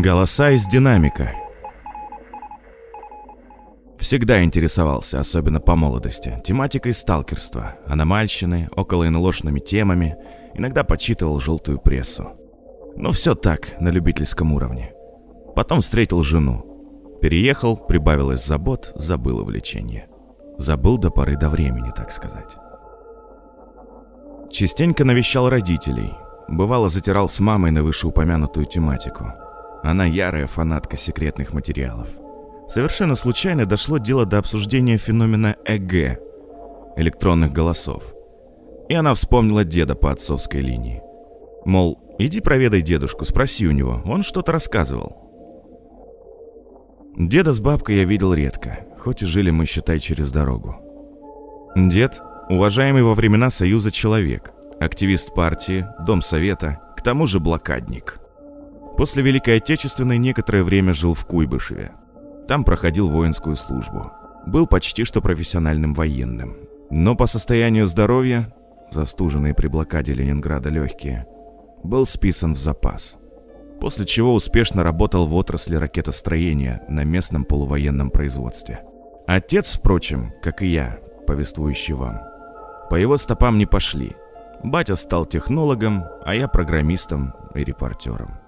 Голоса из динамика. Всегда интересовался, особенно по молодости, тематикой сталкерства, аномальщины, около НЛОшными темами, иногда почитывал желтую прессу. Но все так, на любительском уровне. Потом встретил жену. Переехал, прибавилось забот, забыл увлечение. Забыл до поры до времени, так сказать. Частенько навещал родителей. Бывало, затирал с мамой на вышеупомянутую тематику. Она ярая фанатка секретных материалов. Совершенно случайно дошло дело до обсуждения феномена ЭГ, электронных голосов. И она вспомнила деда по отцовской линии. Мол, иди проведай дедушку, спроси у него, он что-то рассказывал. Деда с бабкой я видел редко, хоть и жили мы, считай, через дорогу. Дед Уважаемый во времена Союза человек, активист партии, дом совета, к тому же блокадник. После Великой Отечественной некоторое время жил в Куйбышеве. Там проходил воинскую службу. Был почти что профессиональным военным. Но по состоянию здоровья, застуженные при блокаде Ленинграда легкие, был списан в запас. После чего успешно работал в отрасли ракетостроения на местном полувоенном производстве. Отец, впрочем, как и я, повествующий вам, по его стопам не пошли. Батя стал технологом, а я программистом и репортером.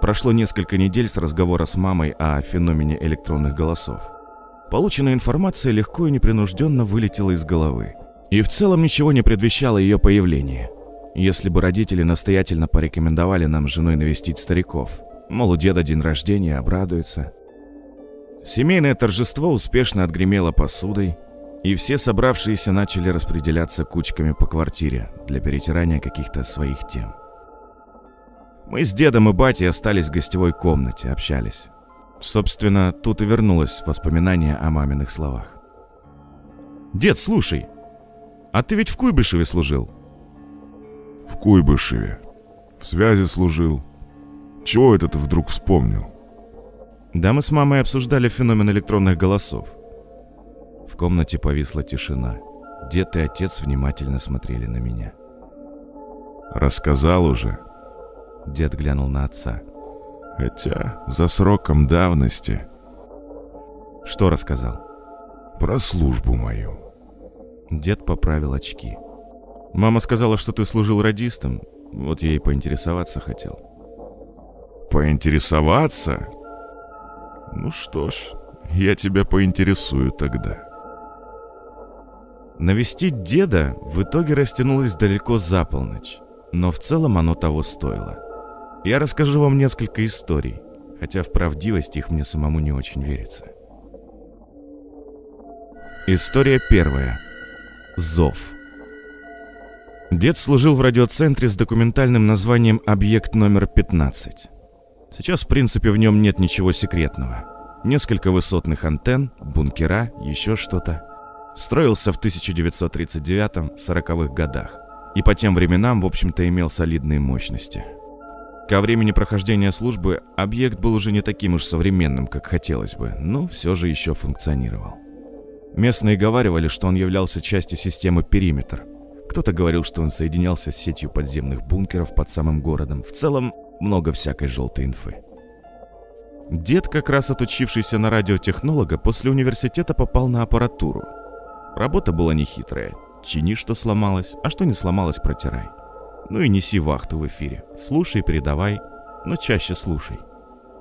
Прошло несколько недель с разговора с мамой о феномене электронных голосов. Полученная информация легко и непринужденно вылетела из головы. И в целом ничего не предвещало ее появление. Если бы родители настоятельно порекомендовали нам с женой навестить стариков, мол, у деда день рождения, обрадуется. Семейное торжество успешно отгремело посудой, и все собравшиеся начали распределяться кучками по квартире для перетирания каких-то своих тем. Мы с дедом и батей остались в гостевой комнате, общались. Собственно, тут и вернулось воспоминание о маминых словах. «Дед, слушай, а ты ведь в Куйбышеве служил?» «В Куйбышеве. В связи служил. Чего это ты вдруг вспомнил?» «Да мы с мамой обсуждали феномен электронных голосов. В комнате повисла тишина. Дед и отец внимательно смотрели на меня. «Рассказал уже?» Дед глянул на отца. «Хотя за сроком давности». «Что рассказал?» «Про службу мою». Дед поправил очки. «Мама сказала, что ты служил радистом. Вот я и поинтересоваться хотел». «Поинтересоваться?» «Ну что ж, я тебя поинтересую тогда». Навестить деда в итоге растянулось далеко за полночь, но в целом оно того стоило. Я расскажу вам несколько историй, хотя в правдивость их мне самому не очень верится. История первая. Зов. Дед служил в радиоцентре с документальным названием «Объект номер 15». Сейчас, в принципе, в нем нет ничего секретного. Несколько высотных антенн, бункера, еще что-то строился в 1939-40-х годах и по тем временам, в общем-то, имел солидные мощности. Ко времени прохождения службы объект был уже не таким уж современным, как хотелось бы, но все же еще функционировал. Местные говаривали, что он являлся частью системы «Периметр». Кто-то говорил, что он соединялся с сетью подземных бункеров под самым городом. В целом, много всякой желтой инфы. Дед, как раз отучившийся на радиотехнолога, после университета попал на аппаратуру – Работа была нехитрая. Чини, что сломалось, а что не сломалось, протирай. Ну и неси вахту в эфире. Слушай, передавай, но чаще слушай.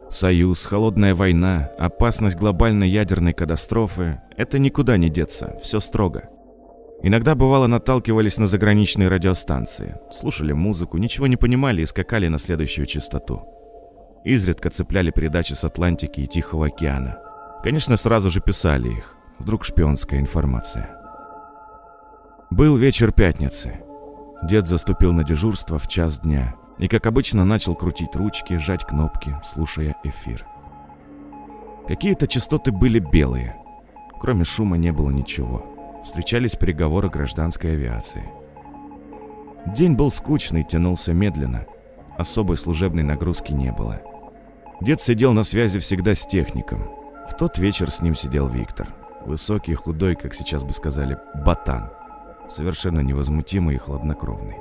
Союз, холодная война, опасность глобальной ядерной катастрофы – это никуда не деться, все строго. Иногда бывало наталкивались на заграничные радиостанции, слушали музыку, ничего не понимали и скакали на следующую частоту. Изредка цепляли передачи с Атлантики и Тихого океана. Конечно, сразу же писали их. Вдруг шпионская информация. Был вечер пятницы. Дед заступил на дежурство в час дня и, как обычно, начал крутить ручки, жать кнопки, слушая эфир. Какие-то частоты были белые. Кроме шума не было ничего. Встречались переговоры гражданской авиации. День был скучный, тянулся медленно. Особой служебной нагрузки не было. Дед сидел на связи всегда с техником. В тот вечер с ним сидел Виктор. Высокий, худой, как сейчас бы сказали, ботан. Совершенно невозмутимый и хладнокровный.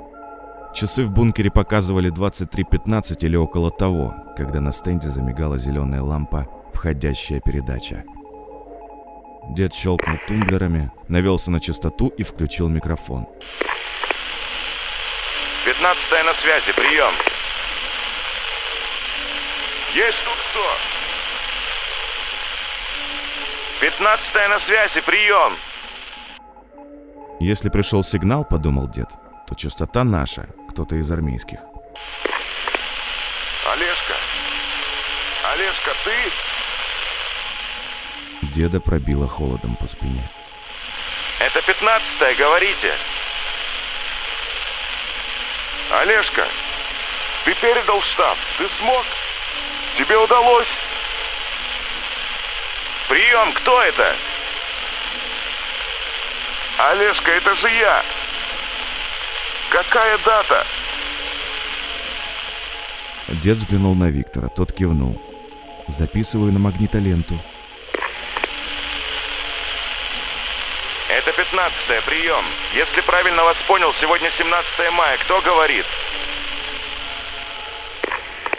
Часы в бункере показывали 23.15 или около того, когда на стенде замигала зеленая лампа «Входящая передача». Дед щелкнул тумблерами, навелся на частоту и включил микрофон. «Пятнадцатая на связи, прием!» «Есть тут кто?» «Пятнадцатая на связи, прием!» Если пришел сигнал, подумал дед, то частота наша, кто-то из армейских. «Олежка! Олежка, ты?» Деда пробило холодом по спине. «Это пятнадцатая, говорите!» «Олежка, ты передал штаб? Ты смог? Тебе удалось?» «Прием, кто это?» «Олежка, это же я!» «Какая дата?» Дед взглянул на Виктора, тот кивнул. Записываю на магнитоленту. Это пятнадцатая, прием. Если правильно вас понял, сегодня 17 мая. Кто говорит?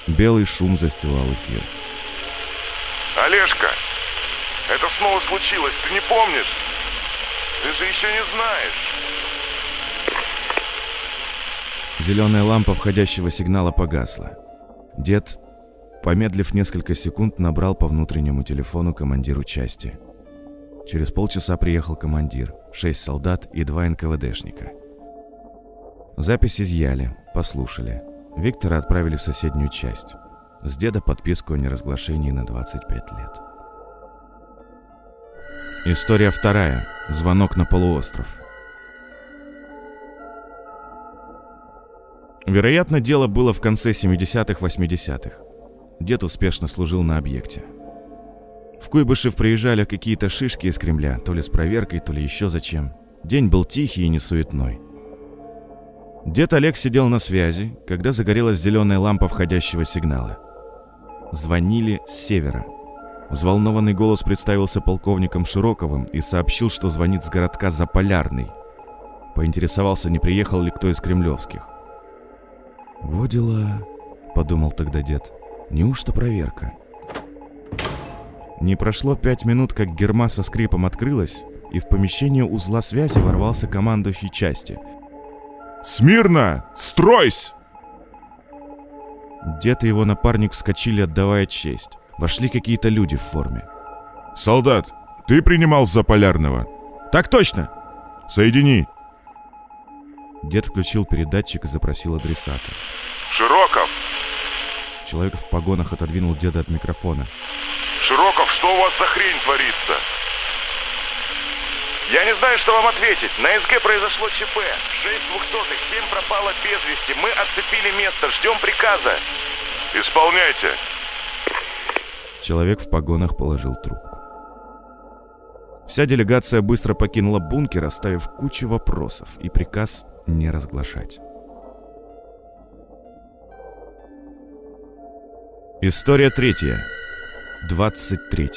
Белый шум застилал эфир. Олежка, это снова случилось, ты не помнишь? Ты же еще не знаешь. Зеленая лампа входящего сигнала погасла. Дед, помедлив несколько секунд, набрал по внутреннему телефону командиру части. Через полчаса приехал командир, шесть солдат и два НКВДшника. Запись изъяли, послушали. Виктора отправили в соседнюю часть. С деда подписку о неразглашении на 25 лет. История вторая. Звонок на полуостров. Вероятно, дело было в конце 70-х-80-х. Дед успешно служил на объекте. В Куйбышев приезжали какие-то шишки из Кремля, то ли с проверкой, то ли еще зачем. День был тихий и несуетной. Дед Олег сидел на связи, когда загорелась зеленая лампа входящего сигнала. Звонили с севера. Взволнованный голос представился полковником Широковым и сообщил, что звонит с городка Заполярный. Поинтересовался, не приехал ли кто из кремлевских. «Во дела», — подумал тогда дед. «Неужто проверка?» Не прошло пять минут, как герма со скрипом открылась, и в помещение узла связи ворвался командующий части. «Смирно! Стройсь!» Дед и его напарник вскочили, отдавая честь. Вошли какие-то люди в форме. «Солдат, ты принимал за полярного?» «Так точно!» «Соедини!» Дед включил передатчик и запросил адресата. Широков! Человек в погонах отодвинул деда от микрофона. Широков, что у вас за хрень творится? Я не знаю, что вам ответить. На СГ произошло ЧП. Шесть двухсотых, семь пропало без вести. Мы оцепили место, ждем приказа. Исполняйте. Человек в погонах положил трубку. Вся делегация быстро покинула бункер, оставив кучу вопросов и приказ не разглашать. История третья. 23.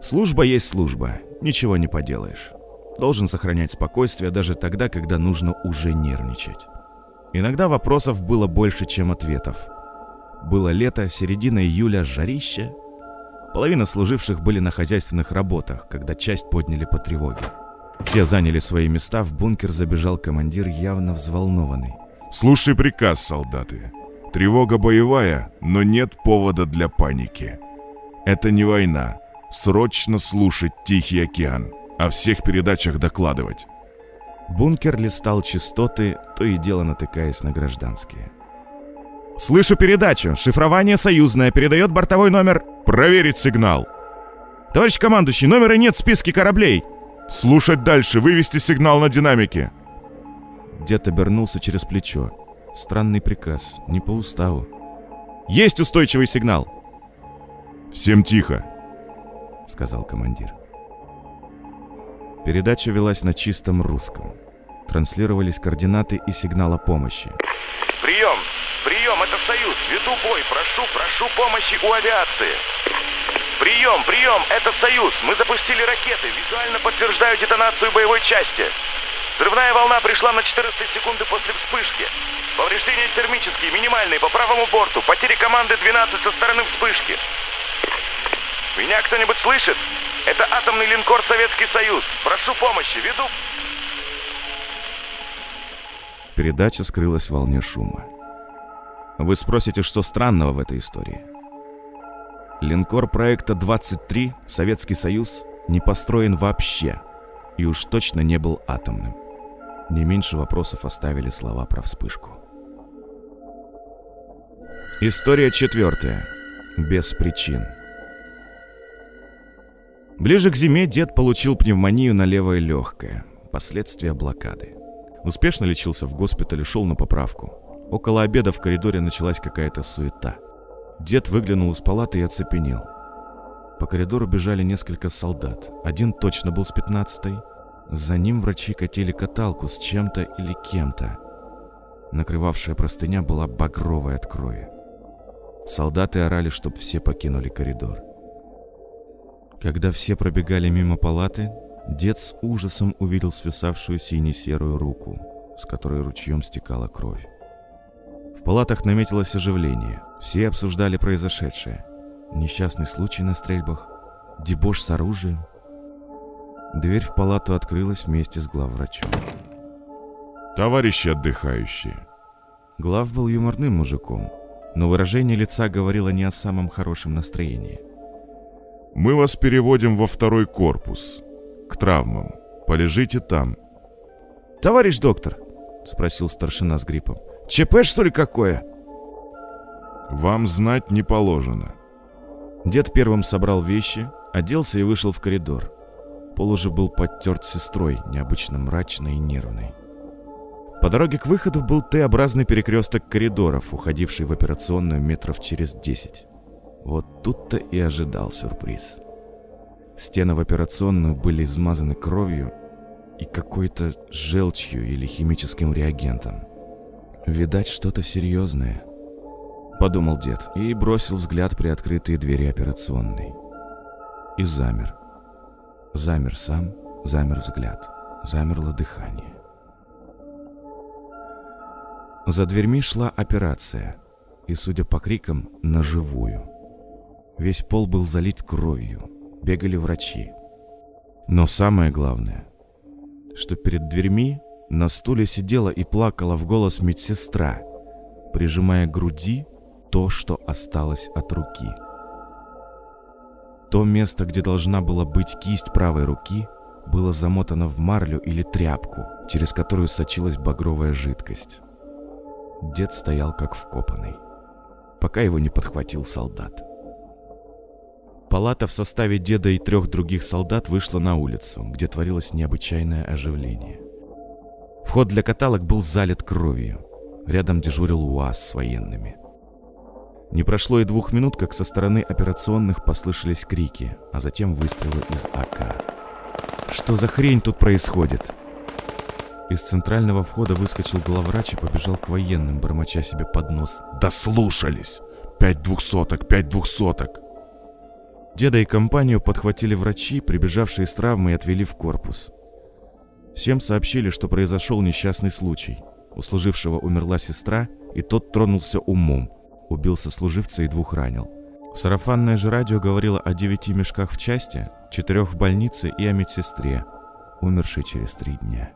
Служба есть служба, ничего не поделаешь. Должен сохранять спокойствие даже тогда, когда нужно уже нервничать. Иногда вопросов было больше, чем ответов. Было лето, середина июля, жарище. Половина служивших были на хозяйственных работах, когда часть подняли по тревоге. Все заняли свои места, в бункер забежал командир, явно взволнованный. «Слушай приказ, солдаты. Тревога боевая, но нет повода для паники. Это не война. Срочно слушать Тихий океан. О всех передачах докладывать. Бункер листал частоты, то и дело натыкаясь на гражданские. «Слышу передачу. Шифрование союзное. Передает бортовой номер...» Проверить сигнал. «Товарищ командующий, номера нет в списке кораблей!» Слушать дальше, вывести сигнал на динамике. Дед обернулся через плечо. Странный приказ, не по уставу. «Есть устойчивый сигнал!» Всем тихо. — сказал командир. Передача велась на чистом русском. Транслировались координаты и сигнал о помощи. Прием! Веду бой! Прошу, прошу помощи у авиации! Прием, прием, это Союз! Мы запустили ракеты! Визуально подтверждаю детонацию боевой части! Взрывная волна пришла на 14 секунды после вспышки. Повреждения термические, минимальные, по правому борту. Потери команды 12 со стороны вспышки. Меня кто-нибудь слышит? Это атомный линкор «Советский Союз». Прошу помощи, веду... Передача скрылась в волне шума. Вы спросите, что странного в этой истории? Линкор проекта 23 «Советский Союз» не построен вообще и уж точно не был атомным. Не меньше вопросов оставили слова про вспышку. История четвертая. Без причин. Ближе к зиме дед получил пневмонию на левое легкое, последствия блокады. Успешно лечился в госпитале, шел на поправку. Около обеда в коридоре началась какая-то суета. Дед выглянул из палаты и оцепенел. По коридору бежали несколько солдат. Один точно был с пятнадцатой. За ним врачи катили каталку с чем-то или кем-то. Накрывавшая простыня была багровой от крови. Солдаты орали, чтобы все покинули коридор. Когда все пробегали мимо палаты, дед с ужасом увидел свисавшую сине-серую руку, с которой ручьем стекала кровь. В палатах наметилось оживление. Все обсуждали произошедшее. Несчастный случай на стрельбах, дебош с оружием. Дверь в палату открылась вместе с главврачом. Товарищи отдыхающие, Глав был юморным мужиком, но выражение лица говорило не о самом хорошем настроении. мы вас переводим во второй корпус, к травмам. Полежите там. «Товарищ доктор!» — спросил старшина с гриппом. «ЧП, что ли, какое?» Вам знать не положено. Дед первым собрал вещи, оделся и вышел в коридор. Пол уже был подтерт сестрой, необычно мрачной и нервной. По дороге к выходу был Т-образный перекресток коридоров, уходивший в операционную метров через 10. Вот тут-то и ожидал сюрприз. Стены в операционную были измазаны кровью и какой-то желчью или химическим реагентом. Видать, что-то серьезное. Подумал дед и бросил взгляд при открытые двери операционной. И замер. Замер сам, замер взгляд, замерло дыхание. За дверьми шла операция, и, судя по крикам, на живую. Весь пол был залит кровью, бегали врачи. Но самое главное, что перед дверьми на стуле сидела и плакала в голос медсестра, прижимая к груди то, что осталось от руки. То место, где должна была быть кисть правой руки, было замотано в марлю или тряпку, через которую сочилась багровая жидкость. Дед стоял как вкопанный, пока его не подхватил солдат. Палата в составе деда и трех других солдат вышла на улицу, где творилось необычайное оживление. Вход для каталог был залит кровью. Рядом дежурил УАЗ с военными. Не прошло и двух минут, как со стороны операционных послышались крики, а затем выстрелы из АК. «Что за хрень тут происходит?» Из центрального входа выскочил главврач и побежал к военным, бормоча себе под нос. Да слушались! Пять двухсоток, пять двухсоток! Деда и компанию подхватили врачи, прибежавшие с травмой, и отвели в корпус. Всем сообщили, что произошел несчастный случай. У служившего умерла сестра, и тот тронулся умом. Убил сослуживца и двух ранил. Сарафанное же радио говорило о девяти мешках в части, четырех в больнице и о медсестре, умершей через три дня.